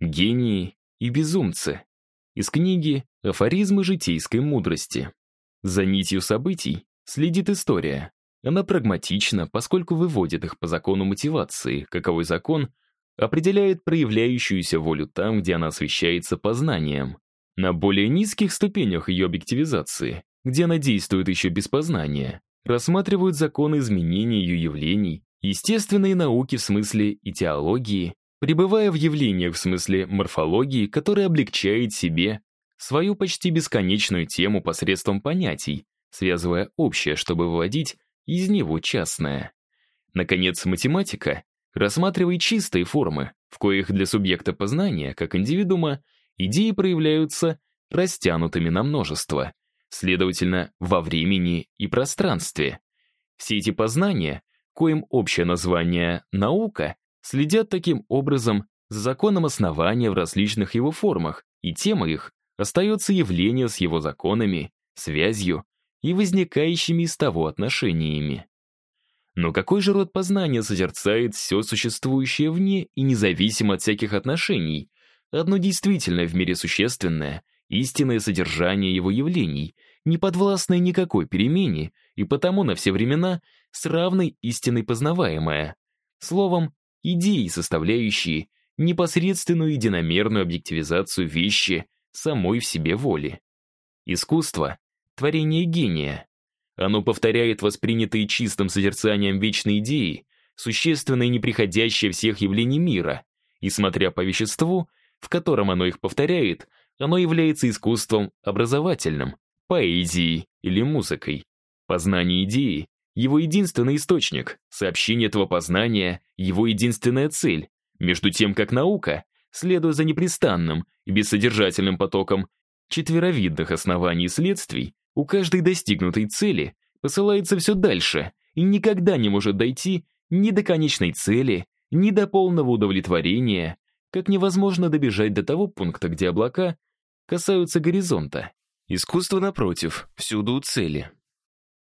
Гении и безумцы. Из книги «Афоризмы житейской мудрости». За нитью событий следит история. Она прагматична, поскольку выводит их по закону мотивации, каковой закон определяет проявляющуюся волю там, где она освещается познанием. На более низких ступенях ее объективизации, где она действует еще без познания, рассматривают законы изменения ее явлений, естественные науки в смысле и теологии, пребывая в явлениях в смысле морфологии, которая облегчает себе свою почти бесконечную тему посредством понятий, связывая общее, чтобы выводить из него частное. Наконец, математика рассматривает чистые формы, в коих для субъекта познания, как индивидуума, идеи проявляются растянутыми на множество, следовательно, во времени и пространстве. Все эти познания, коим общее название «наука», следят таким образом за законом основания в различных его формах, и тема их остается явление с его законами, связью и возникающими из того отношениями. Но какой же род познания созерцает все существующее вне и независимо от всяких отношений, одно действительно в мире существенное, истинное содержание его явлений, не подвластное никакой перемене и потому на все времена с равной истиной познаваемое. Словом, идеи, составляющие непосредственную единомерную объективизацию вещи самой в себе воли. Искусство — творение гения. Оно повторяет воспринятые чистым созерцанием вечной идеи, существенное и неприходящее всех явлений мира, и, смотря по веществу, в котором оно их повторяет, оно является искусством образовательным, поэзией или музыкой. Познание идеи его единственный источник, сообщение этого познания — его единственная цель, между тем как наука, следуя за непрестанным и бессодержательным потоком четверовидных оснований и следствий, у каждой достигнутой цели посылается все дальше и никогда не может дойти ни до конечной цели, ни до полного удовлетворения, как невозможно добежать до того пункта, где облака касаются горизонта. Искусство, напротив, всюду у цели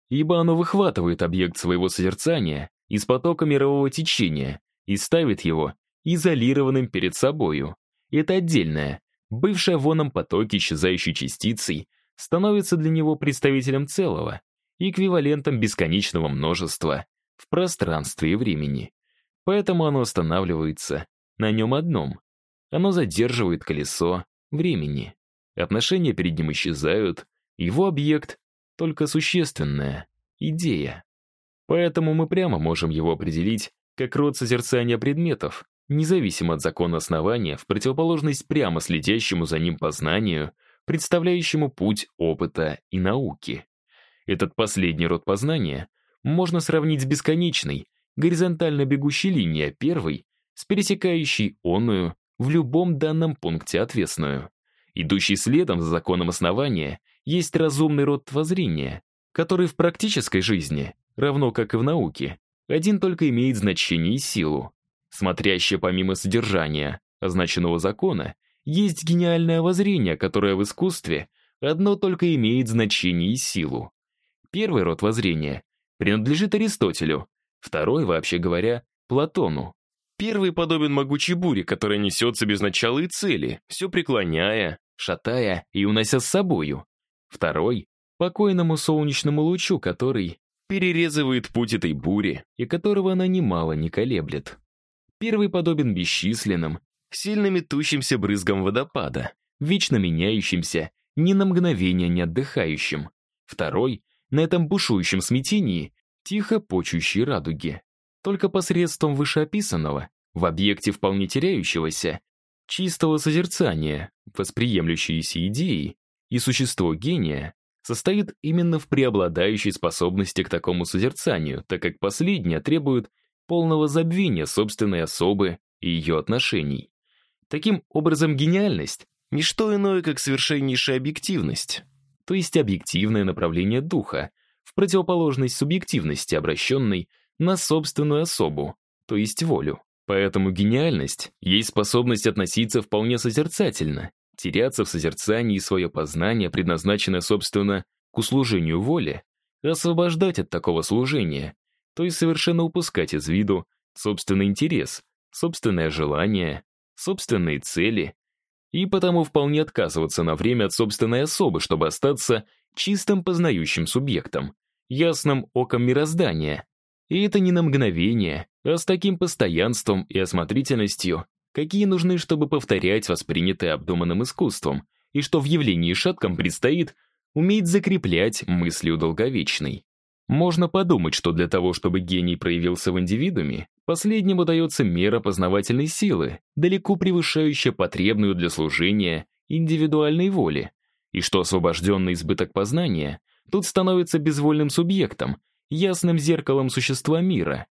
ибо оно выхватывает объект своего созерцания из потока мирового течения и ставит его изолированным перед собою. Это отдельное, бывшее в оном потоке исчезающей частицей, становится для него представителем целого, эквивалентом бесконечного множества в пространстве и времени. Поэтому оно останавливается на нем одном. Оно задерживает колесо времени. Отношения перед ним исчезают, его объект только существенная идея. Поэтому мы прямо можем его определить как род созерцания предметов, независимо от закона основания, в противоположность прямо следящему за ним познанию, представляющему путь опыта и науки. Этот последний род познания можно сравнить с бесконечной, горизонтально бегущей линией первой, с пересекающей онную в любом данном пункте отвесную. Идущий следом за законом основания есть разумный род воззрения, который в практической жизни, равно как и в науке, один только имеет значение и силу. Смотрящее помимо содержания, означенного закона, есть гениальное воззрение, которое в искусстве одно только имеет значение и силу. Первый род воззрения принадлежит Аристотелю, второй, вообще говоря, Платону. Первый подобен могучей буре, которая несется без начала и цели, все преклоняя, шатая и унося с собою. Второй — покойному солнечному лучу, который перерезывает путь этой бури и которого она немало не колеблет. Первый подобен бесчисленным, сильно метущимся брызгам водопада, вечно меняющимся, ни на мгновение не отдыхающим. Второй — на этом бушующем смятении, тихо почущей радуги. Только посредством вышеописанного, в объекте вполне теряющегося, чистого созерцания, восприемлющиеся идеи, и существо гения состоит именно в преобладающей способности к такому созерцанию, так как последнее требует полного забвения собственной особы и ее отношений. Таким образом, гениальность — не что иное, как совершеннейшая объективность, то есть объективное направление духа, в противоположность субъективности, обращенной на собственную особу, то есть волю. Поэтому гениальность есть способность относиться вполне созерцательно, теряться в созерцании свое познание, предназначенное, собственно, к услужению воле, освобождать от такого служения, то есть совершенно упускать из виду собственный интерес, собственное желание собственные цели, и потому вполне отказываться на время от собственной особы, чтобы остаться чистым познающим субъектом, ясным оком мироздания. И это не на мгновение, а с таким постоянством и осмотрительностью, какие нужны, чтобы повторять воспринятое обдуманным искусством, и что в явлении шатком предстоит уметь закреплять мыслью долговечной. Можно подумать, что для того, чтобы гений проявился в индивидууме, последнему дается мера познавательной силы, далеко превышающая потребную для служения индивидуальной воли, и что освобожденный избыток познания тут становится безвольным субъектом, ясным зеркалом существа мира.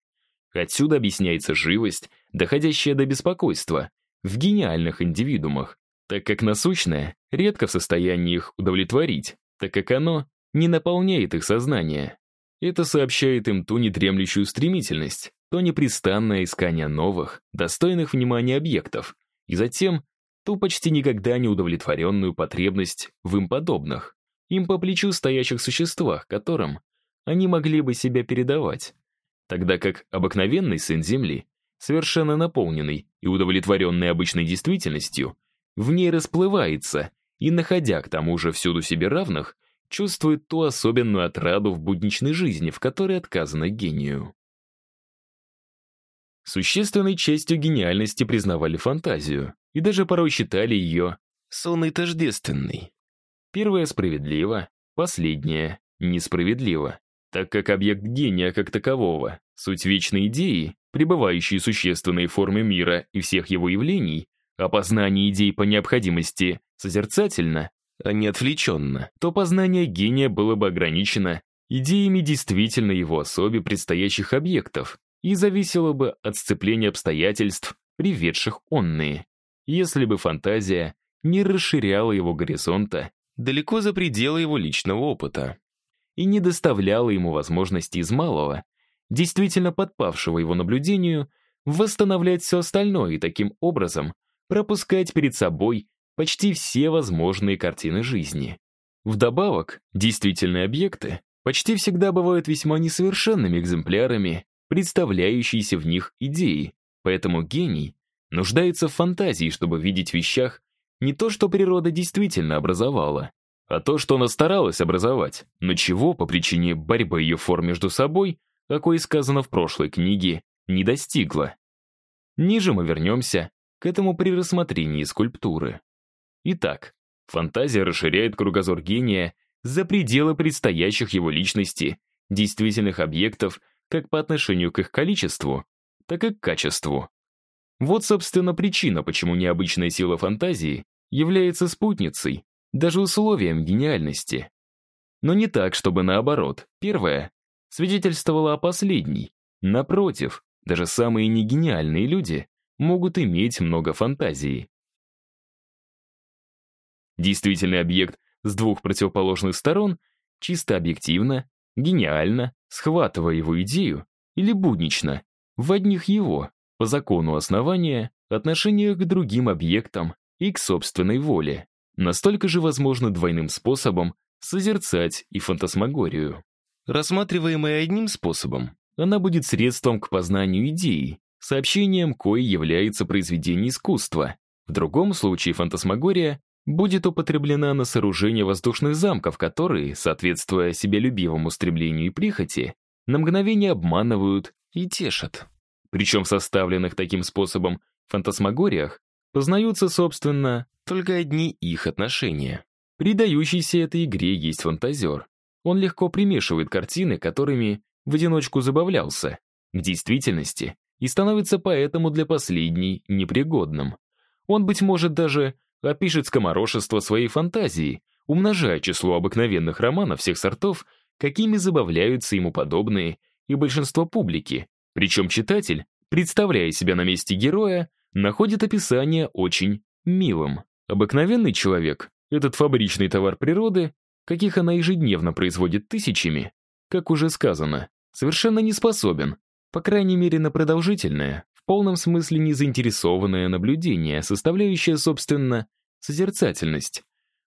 Отсюда объясняется живость, доходящая до беспокойства, в гениальных индивидуумах, так как насущное редко в состоянии их удовлетворить, так как оно не наполняет их сознание. Это сообщает им ту недремлющую стремительность, то непрестанное искание новых, достойных внимания объектов, и затем ту почти никогда не удовлетворенную потребность в им подобных, им по плечу стоящих существах, которым они могли бы себя передавать. Тогда как обыкновенный сын Земли, совершенно наполненный и удовлетворенный обычной действительностью, в ней расплывается и, находя к тому же всюду себе равных, чувствует ту особенную отраду в будничной жизни, в которой отказано гению. Существенной частью гениальности признавали фантазию и даже порой считали ее сонной тождественной. Первое справедливо, последнее несправедливо, так как объект гения как такового, суть вечной идеи, пребывающей существенной формы мира и всех его явлений, опознание идей по необходимости созерцательно, а не отвлеченно, то познание гения было бы ограничено идеями действительно его особе предстоящих объектов и зависело бы от сцепления обстоятельств, приведших онные, если бы фантазия не расширяла его горизонта далеко за пределы его личного опыта и не доставляла ему возможности из малого, действительно подпавшего его наблюдению, восстанавливать все остальное и таким образом пропускать перед собой почти все возможные картины жизни. Вдобавок, действительные объекты почти всегда бывают весьма несовершенными экземплярами, представляющиеся в них идеи, поэтому гений нуждается в фантазии, чтобы видеть в вещах не то, что природа действительно образовала, а то, что она старалась образовать, но чего по причине борьбы ее форм между собой, какое сказано в прошлой книге, не достигла. Ниже мы вернемся к этому при рассмотрении скульптуры. Итак, фантазия расширяет кругозор гения за пределы предстоящих его личности, действительных объектов, как по отношению к их количеству, так и к качеству. Вот, собственно, причина, почему необычная сила фантазии является спутницей, даже условием гениальности. Но не так, чтобы наоборот. Первое свидетельствовало о последней. Напротив, даже самые негениальные люди могут иметь много фантазии. Действительный объект с двух противоположных сторон чисто объективно, гениально, схватывая его идею, или буднично, в одних его, по закону основания, отношениях к другим объектам и к собственной воле. Настолько же возможно двойным способом созерцать и фантасмагорию. Рассматриваемая одним способом, она будет средством к познанию идеи, сообщением кое является произведение искусства. В другом случае фантасмагория будет употреблена на сооружение воздушных замков, которые, соответствуя себелюбивому стремлению и прихоти, на мгновение обманывают и тешат. Причем в составленных таким способом фантасмагориях познаются, собственно, только одни их отношения. Придающийся этой игре есть фантазер. Он легко примешивает картины, которыми в одиночку забавлялся, к действительности, и становится поэтому для последней непригодным. Он, быть может, даже опишет скоморошество своей фантазии, умножая число обыкновенных романов всех сортов, какими забавляются ему подобные и большинство публики. Причем читатель, представляя себя на месте героя, находит описание очень милым. Обыкновенный человек, этот фабричный товар природы, каких она ежедневно производит тысячами, как уже сказано, совершенно не способен, по крайней мере на продолжительное, в полном смысле незаинтересованное наблюдение, составляющее, собственно, созерцательность.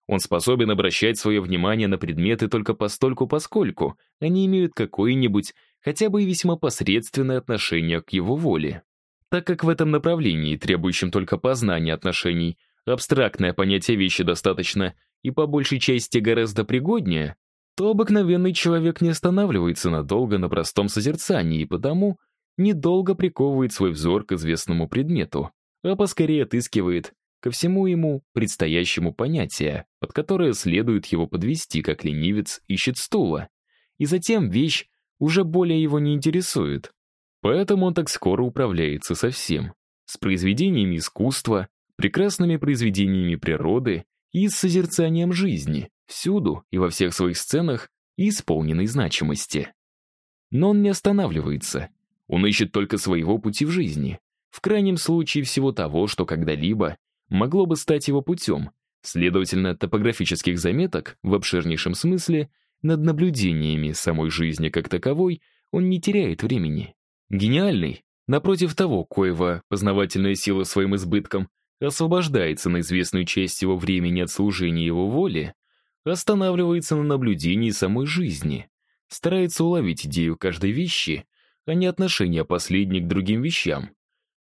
Он способен обращать свое внимание на предметы только постольку поскольку они имеют какое-нибудь, хотя бы и весьма посредственное отношение к его воле. Так как в этом направлении, требующем только познания отношений, абстрактное понятие вещи достаточно и по большей части гораздо пригоднее, то обыкновенный человек не останавливается надолго на простом созерцании и потому недолго приковывает свой взор к известному предмету, а поскорее отыскивает ко всему ему предстоящему понятие, под которое следует его подвести, как ленивец ищет стула. И затем вещь уже более его не интересует. Поэтому он так скоро управляется со всем. С произведениями искусства, прекрасными произведениями природы и с созерцанием жизни, всюду и во всех своих сценах исполненной значимости. Но он не останавливается. Он ищет только своего пути в жизни. В крайнем случае всего того, что когда-либо могло бы стать его путем, следовательно, топографических заметок в обширнейшем смысле над наблюдениями самой жизни как таковой он не теряет времени. Гениальный, напротив того, коего познавательная сила своим избытком освобождается на известную часть его времени от служения его воле, останавливается на наблюдении самой жизни, старается уловить идею каждой вещи, а не отношение последней к другим вещам.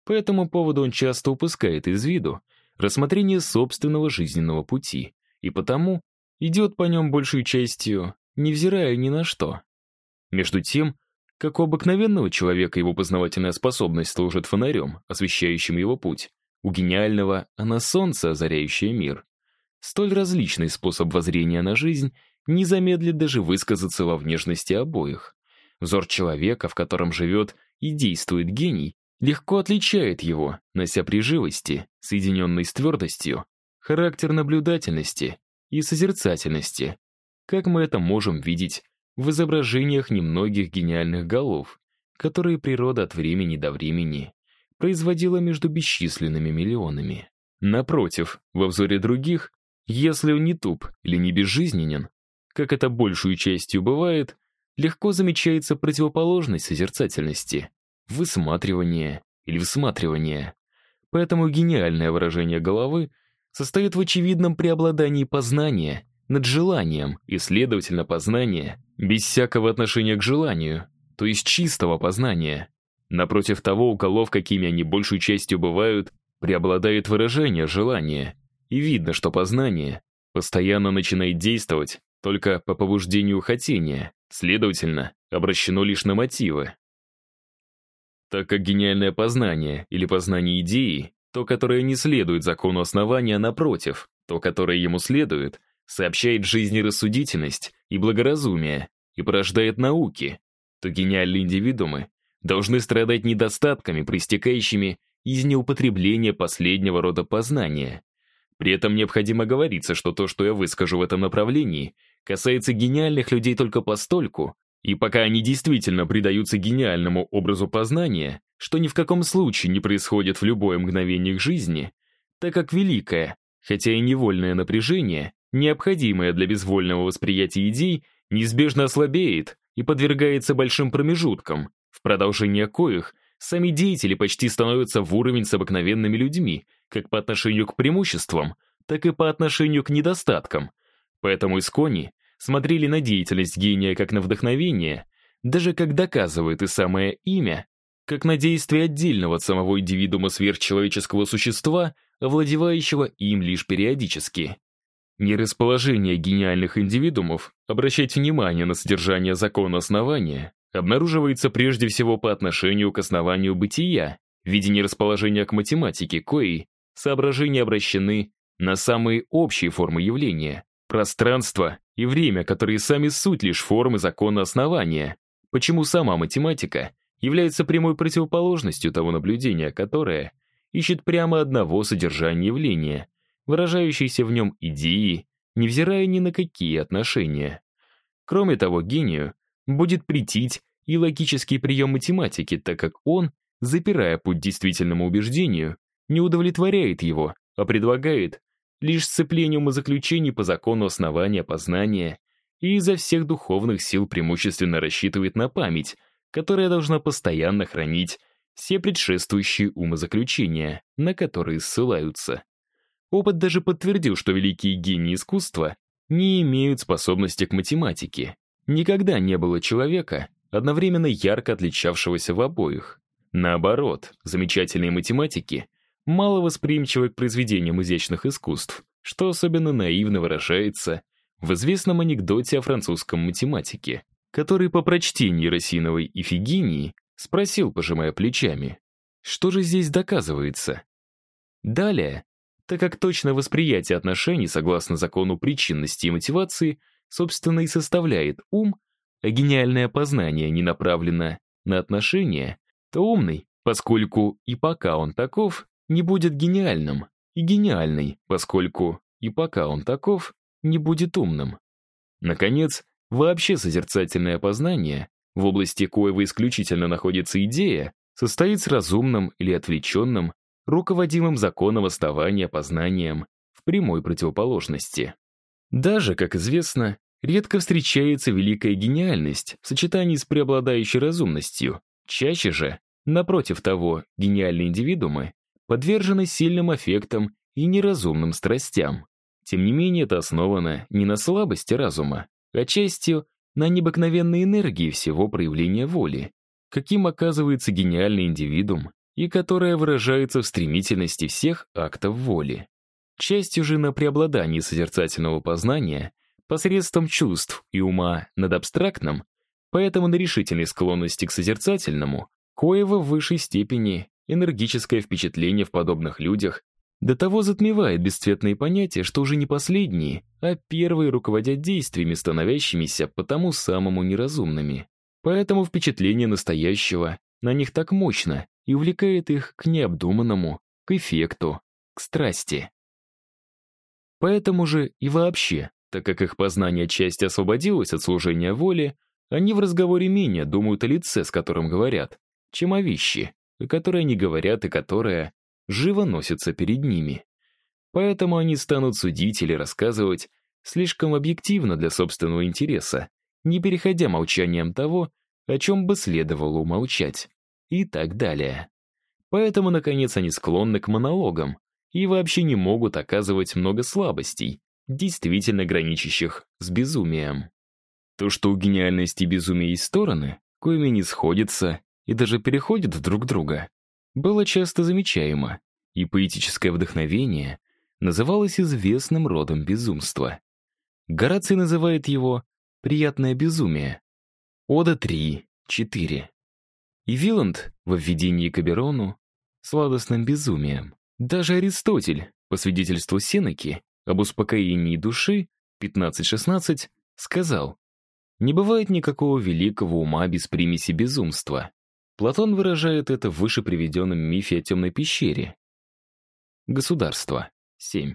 По этому поводу он часто упускает из виду рассмотрение собственного жизненного пути, и потому идет по нем большей частью, невзирая ни на что. Между тем, как у обыкновенного человека его познавательная способность служит фонарем, освещающим его путь, у гениального она солнце, озаряющее мир. Столь различный способ воззрения на жизнь не замедлит даже высказаться во внешности обоих. Взор человека, в котором живет и действует гений, легко отличает его, нося при живости, соединенной с твердостью, характер наблюдательности и созерцательности, как мы это можем видеть в изображениях немногих гениальных голов, которые природа от времени до времени производила между бесчисленными миллионами. Напротив, во взоре других, если он не туп или не безжизненен, как это большую частью бывает, легко замечается противоположность созерцательности, высматривание или всматривание. Поэтому гениальное выражение головы состоит в очевидном преобладании познания над желанием и, следовательно, познания без всякого отношения к желанию, то есть чистого познания. Напротив того, у голов, какими они большей частью бывают, преобладает выражение желания, и видно, что познание постоянно начинает действовать только по побуждению хотения, следовательно, обращено лишь на мотивы. Так как гениальное познание или познание идеи, то, которое не следует закону основания, а напротив, то, которое ему следует, сообщает жизни рассудительность и благоразумие и порождает науки, то гениальные индивидуумы должны страдать недостатками, проистекающими из неупотребления последнего рода познания. При этом необходимо говориться, что то, что я выскажу в этом направлении, касается гениальных людей только постольку, и пока они действительно предаются гениальному образу познания, что ни в каком случае не происходит в любое мгновение их жизни, так как великое, хотя и невольное напряжение, необходимое для безвольного восприятия идей, неизбежно ослабеет и подвергается большим промежуткам, в продолжение коих сами деятели почти становятся в уровень с обыкновенными людьми, как по отношению к преимуществам, так и по отношению к недостаткам. Поэтому Искони смотрели на деятельность гения как на вдохновение, даже как доказывает и самое имя, как на действие отдельного от самого индивидуума сверхчеловеческого существа, овладевающего им лишь периодически. Нерасположение гениальных индивидуумов обращать внимание на содержание закона основания обнаруживается прежде всего по отношению к основанию бытия, в виде нерасположения к математике, кои соображения обращены на самые общие формы явления, пространство и время, которые сами суть лишь формы закона основания, почему сама математика является прямой противоположностью того наблюдения, которое ищет прямо одного содержания явления, выражающейся в нем идеи, невзирая ни на какие отношения. Кроме того, гению будет претить и логический прием математики, так как он, запирая путь действительному убеждению, не удовлетворяет его, а предлагает лишь сцепление умозаключений по закону основания познания и изо всех духовных сил преимущественно рассчитывает на память, которая должна постоянно хранить все предшествующие умозаключения, на которые ссылаются. Опыт даже подтвердил, что великие гении искусства не имеют способности к математике. Никогда не было человека, одновременно ярко отличавшегося в обоих. Наоборот, замечательные математики мало восприимчивы к произведениям изящных искусств, что особенно наивно выражается в известном анекдоте о французском математике, который по прочтении Росиновой «Ифигении» спросил, пожимая плечами, что же здесь доказывается? Далее, так как точное восприятие отношений согласно закону причинности и мотивации, собственно, и составляет ум, а гениальное познание не направлено на отношения, то умный, поскольку и пока он таков, не будет гениальным, и гениальный, поскольку и пока он таков, не будет умным. Наконец, вообще созерцательное познание, в области коего исключительно находится идея, состоит с разумным или отвлеченным, руководимым законом оставания познанием в прямой противоположности. Даже, как известно, редко встречается великая гениальность в сочетании с преобладающей разумностью. Чаще же, напротив того, гениальные индивидуумы подвержены сильным аффектам и неразумным страстям. Тем не менее, это основано не на слабости разума, а частью на необыкновенной энергии всего проявления воли, каким оказывается гениальный индивидуум и которая выражается в стремительности всех актов воли. Частью же на преобладании созерцательного познания посредством чувств и ума над абстрактным, поэтому на решительной склонности к созерцательному, коего в высшей степени энергическое впечатление в подобных людях до того затмевает бесцветные понятия, что уже не последние, а первые руководят действиями, становящимися потому самому неразумными. Поэтому впечатление настоящего на них так мощно и увлекает их к необдуманному, к эффекту, к страсти. Поэтому же и вообще, так как их познание части освободилось от служения воле, они в разговоре менее думают о лице, с которым говорят, чем о вещи, о которой они говорят и которая живо носится перед ними. Поэтому они станут судить или рассказывать слишком объективно для собственного интереса, не переходя молчанием того, о чем бы следовало умолчать, и так далее. Поэтому, наконец, они склонны к монологам и вообще не могут оказывать много слабостей, действительно граничащих с безумием. То, что у гениальности и безумия есть стороны, коими не сходятся и даже переходят друг друга, было часто замечаемо, и поэтическое вдохновение называлось известным родом безумства. Гораций называет его «приятное безумие». Ода 3, 4. И Виланд во введении к Аберону сладостным безумием. Даже Аристотель, по свидетельству Сенеки, об успокоении души 15-16, сказал, «Не бывает никакого великого ума без примеси безумства. Платон выражает это в выше приведенном мифе о темной пещере. Государство. 7.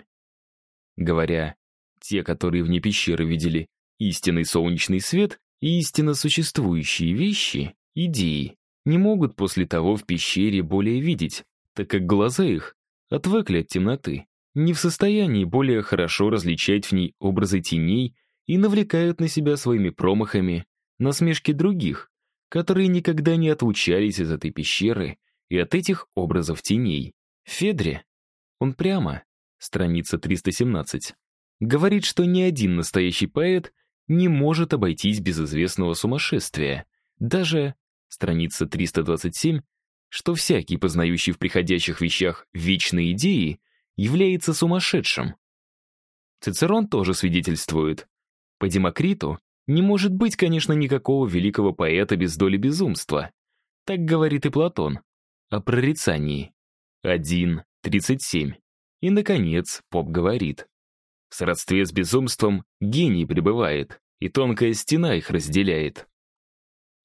Говоря, те, которые вне пещеры видели истинный солнечный свет и истинно существующие вещи, идеи, не могут после того в пещере более видеть, так как глаза их отвыкли от темноты, не в состоянии более хорошо различать в ней образы теней и навлекают на себя своими промахами насмешки других, которые никогда не отлучались из этой пещеры и от этих образов теней. Федре, он прямо, страница 317, говорит, что ни один настоящий поэт не может обойтись без известного сумасшествия. Даже, страница 327, что всякий, познающий в приходящих вещах вечные идеи, является сумасшедшим. Цицерон тоже свидетельствует. По Демокриту не может быть, конечно, никакого великого поэта без доли безумства. Так говорит и Платон. О прорицании. 1.37. И, наконец, поп говорит. В сродстве с безумством гений пребывает, и тонкая стена их разделяет.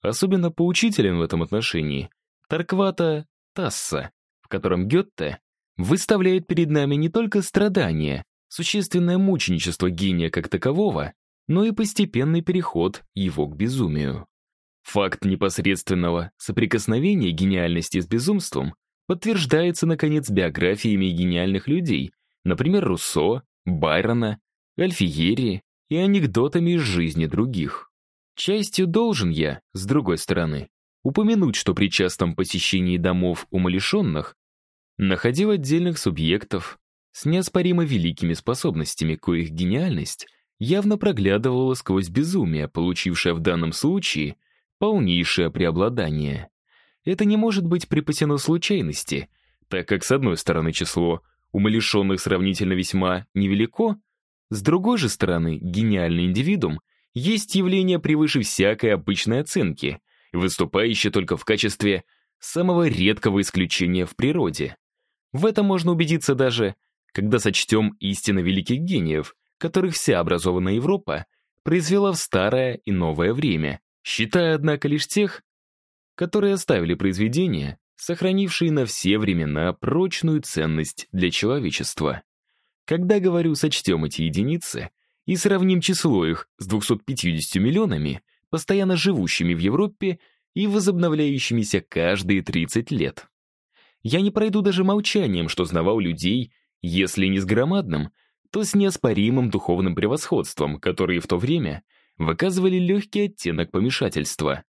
Особенно поучителен в этом отношении Тарквата Тасса, в котором Гетте выставляет перед нами не только страдания, существенное мученичество гения как такового, но и постепенный переход его к безумию. Факт непосредственного соприкосновения гениальности с безумством подтверждается, наконец, биографиями гениальных людей, например, Руссо, Байрона, Альфиери и анекдотами из жизни других. Частью должен я, с другой стороны, упомянуть, что при частом посещении домов умалишенных находил отдельных субъектов с неоспоримо великими способностями, коих гениальность явно проглядывала сквозь безумие, получившее в данном случае полнейшее преобладание. это не может быть припасено случайности, так как, с одной стороны, число умалишенных сравнительно весьма невелико, с другой же стороны, гениальный индивидуум есть явление превыше всякой обычной оценки, выступающее только в качестве самого редкого исключения в природе. В этом можно убедиться даже, когда сочтем истинно великих гениев, которых вся образованная Европа произвела в старое и новое время, считая, однако, лишь тех, которые оставили произведения, сохранившие на все времена прочную ценность для человечества. Когда говорю «сочтем эти единицы» и сравним число их с 250 миллионами, постоянно живущими в Европе и возобновляющимися каждые 30 лет. Я не пройду даже молчанием, что знавал людей, если не с громадным, то с неоспоримым духовным превосходством, которые в то время выказывали легкий оттенок помешательства.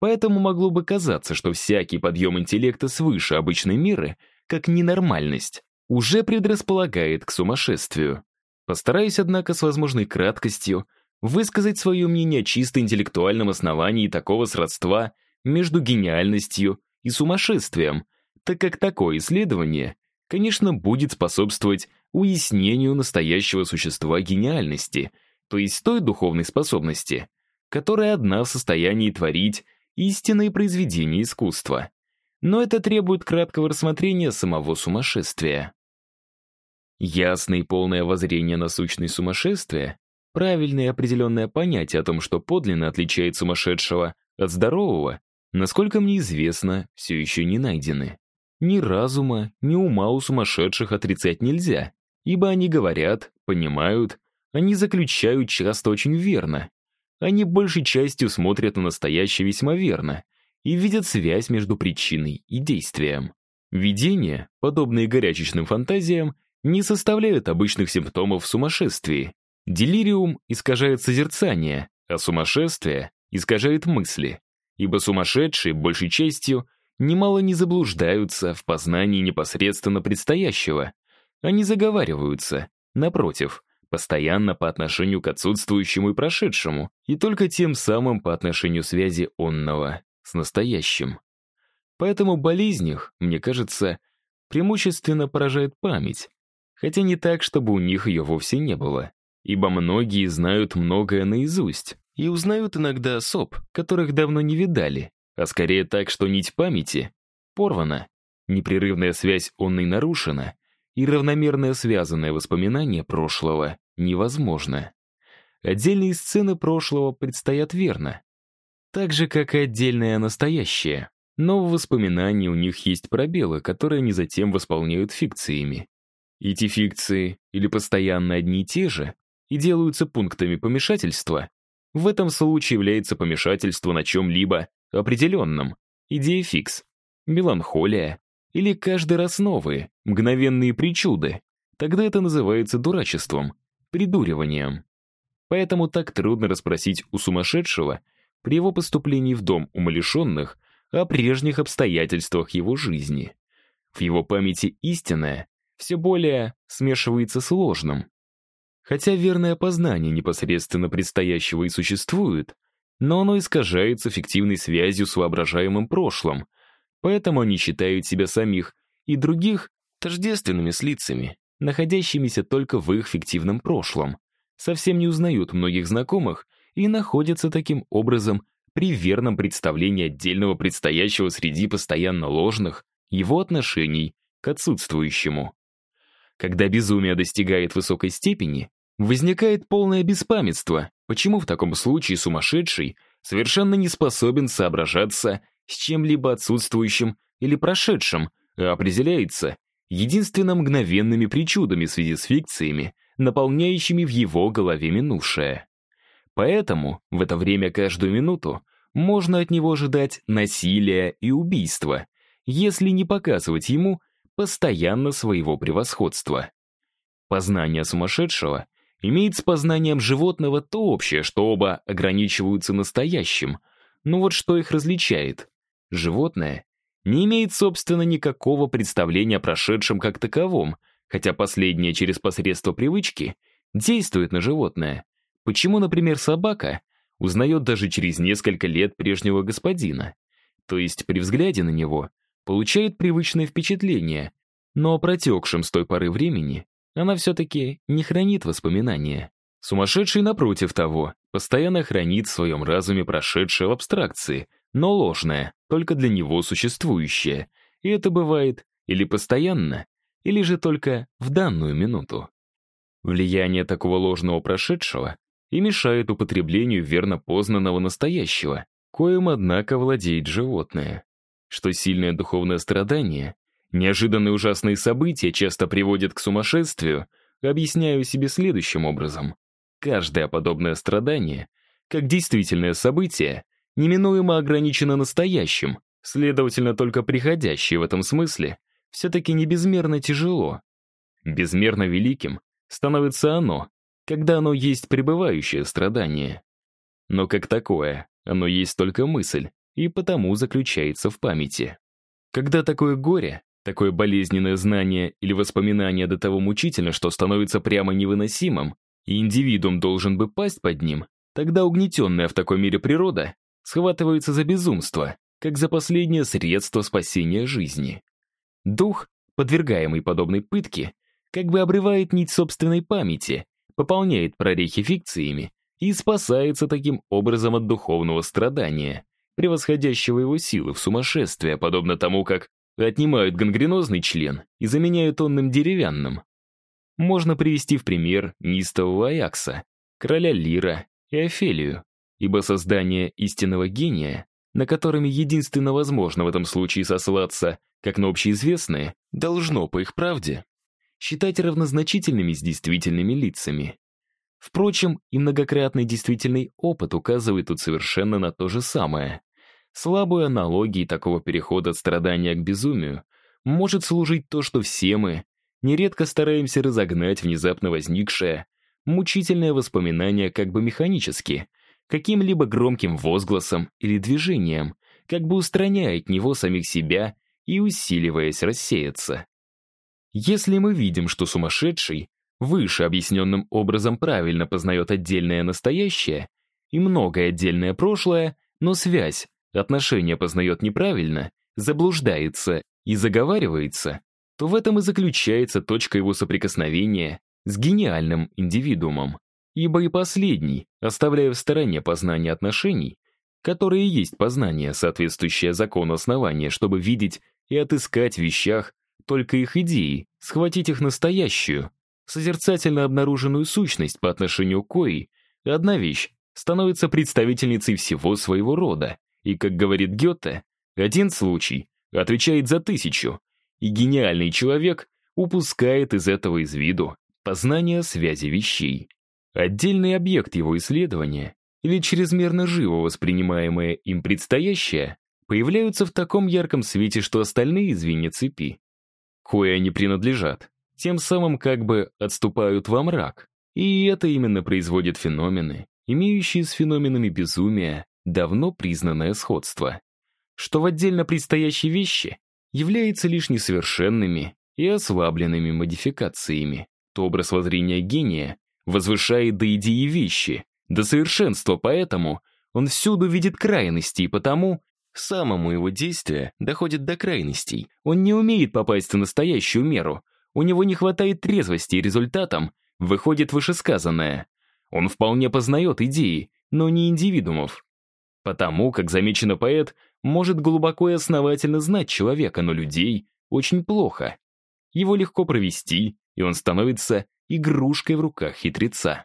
Поэтому могло бы казаться, что всякий подъем интеллекта свыше обычной меры, как ненормальность, уже предрасполагает к сумасшествию. Постараюсь, однако, с возможной краткостью высказать свое мнение о чисто интеллектуальном основании такого сродства между гениальностью и сумасшествием, так как такое исследование, конечно, будет способствовать уяснению настоящего существа гениальности, то есть той духовной способности, которая одна в состоянии творить истинные произведения искусства. Но это требует краткого рассмотрения самого сумасшествия. Ясное и полное воззрение на сущность сумасшествия правильное и определенное понятие о том, что подлинно отличает сумасшедшего от здорового, насколько мне известно, все еще не найдены. Ни разума, ни ума у сумасшедших отрицать нельзя, ибо они говорят, понимают, они заключают часто очень верно. Они большей частью смотрят на настоящее весьма верно и видят связь между причиной и действием. Видения, подобные горячечным фантазиям, не составляют обычных симптомов в сумасшествии, Делириум искажает созерцание, а сумасшествие искажает мысли, ибо сумасшедшие, большей частью, немало не заблуждаются в познании непосредственно предстоящего. Они заговариваются, напротив, постоянно по отношению к отсутствующему и прошедшему, и только тем самым по отношению связи онного с настоящим. Поэтому болезнь их, мне кажется, преимущественно поражает память, хотя не так, чтобы у них ее вовсе не было ибо многие знают многое наизусть и узнают иногда особ, которых давно не видали, а скорее так, что нить памяти порвана, непрерывная связь онной нарушена, и равномерное связанное воспоминание прошлого невозможно. Отдельные сцены прошлого предстоят верно, так же, как и отдельное настоящее. Но в воспоминании у них есть пробелы, которые они затем восполняют фикциями. Эти фикции или постоянно одни и те же, и делаются пунктами помешательства, в этом случае является помешательство на чем-либо определенном, идея фикс, меланхолия или каждый раз новые, мгновенные причуды. Тогда это называется дурачеством, придуриванием. Поэтому так трудно расспросить у сумасшедшего при его поступлении в дом умалишенных о прежних обстоятельствах его жизни. В его памяти истинное все более смешивается с ложным. Хотя верное познание непосредственно предстоящего и существует, но оно искажается фиктивной связью с воображаемым прошлым, поэтому они считают себя самих и других тождественными с лицами, находящимися только в их фиктивном прошлом, совсем не узнают многих знакомых и находятся таким образом при верном представлении отдельного предстоящего среди постоянно ложных его отношений к отсутствующему. Когда безумие достигает высокой степени, возникает полное беспамятство. Почему в таком случае сумасшедший совершенно не способен соображаться с чем-либо отсутствующим или прошедшим, а определяется единственно мгновенными причудами в связи с фикциями, наполняющими в его голове минувшее. Поэтому в это время каждую минуту можно от него ожидать насилия и убийства, если не показывать ему постоянно своего превосходства. Познание сумасшедшего имеет с познанием животного то общее, что оба ограничиваются настоящим. Но вот что их различает? Животное не имеет, собственно, никакого представления о прошедшем как таковом, хотя последнее через посредство привычки действует на животное. Почему, например, собака узнает даже через несколько лет прежнего господина? то есть при взгляде на него, получает привычное впечатление, но о протекшем с той поры времени она все-таки не хранит воспоминания. Сумасшедший, напротив того, постоянно хранит в своем разуме прошедшее в абстракции, но ложное, только для него существующее, и это бывает или постоянно, или же только в данную минуту. Влияние такого ложного прошедшего и мешает употреблению верно познанного настоящего, коим, однако, владеет животное. Что сильное духовное страдание, неожиданные ужасные события часто приводят к сумасшествию, объясняю себе следующим образом. Каждое подобное страдание, как действительное событие, неминуемо ограничено настоящим, следовательно, только приходящее в этом смысле все-таки не безмерно тяжело. Безмерно великим становится оно, когда оно есть пребывающее страдание. Но как такое, оно есть только мысль, и потому заключается в памяти. Когда такое горе, такое болезненное знание или воспоминание до того мучительно, что становится прямо невыносимым, и индивидуум должен бы пасть под ним, тогда угнетенная в такой мире природа схватывается за безумство, как за последнее средство спасения жизни. Дух, подвергаемый подобной пытке, как бы обрывает нить собственной памяти, пополняет прорехи фикциями и спасается таким образом от духовного страдания, превосходящего его силы в сумасшествие, подобно тому, как отнимают гангренозный член и заменяют онным деревянным. Можно привести в пример нистового Аякса, короля Лира и Офелию, ибо создание истинного гения, на которыми единственно возможно в этом случае сослаться, как на общеизвестные, должно, по их правде, считать равнозначительными с действительными лицами. Впрочем, и многократный действительный опыт указывает тут совершенно на то же самое. Слабой аналогией такого перехода от страдания к безумию может служить то, что все мы нередко стараемся разогнать внезапно возникшее, мучительное воспоминание как бы механически, каким-либо громким возгласом или движением, как бы устраняя от него самих себя и усиливаясь рассеяться. Если мы видим, что сумасшедший выше объясненным образом правильно познает отдельное настоящее и многое отдельное прошлое, но связь, отношения познает неправильно, заблуждается и заговаривается, то в этом и заключается точка его соприкосновения с гениальным индивидуумом. Ибо и последний, оставляя в стороне познание отношений, которые есть познание, соответствующее закону основания, чтобы видеть и отыскать в вещах только их идеи, схватить их настоящую, созерцательно обнаруженную сущность по отношению к коей, одна вещь становится представительницей всего своего рода, и, как говорит Гёте, один случай отвечает за тысячу, и гениальный человек упускает из этого из виду познание связи вещей. Отдельный объект его исследования или чрезмерно живо воспринимаемое им предстоящее появляются в таком ярком свете, что остальные звенья цепи кое они принадлежат, тем самым как бы отступают во мрак. И это именно производит феномены, имеющие с феноменами безумия давно признанное сходство, что в отдельно предстоящей вещи является лишь несовершенными и ослабленными модификациями. То образ воззрения гения возвышает до идеи вещи, до совершенства, поэтому он всюду видит крайности, и потому Самому его действие доходит до крайностей. Он не умеет попасть в настоящую меру. У него не хватает трезвости, и результатом выходит вышесказанное. Он вполне познает идеи, но не индивидуумов. Потому, как замечено поэт, может глубоко и основательно знать человека, но людей очень плохо. Его легко провести, и он становится игрушкой в руках хитреца.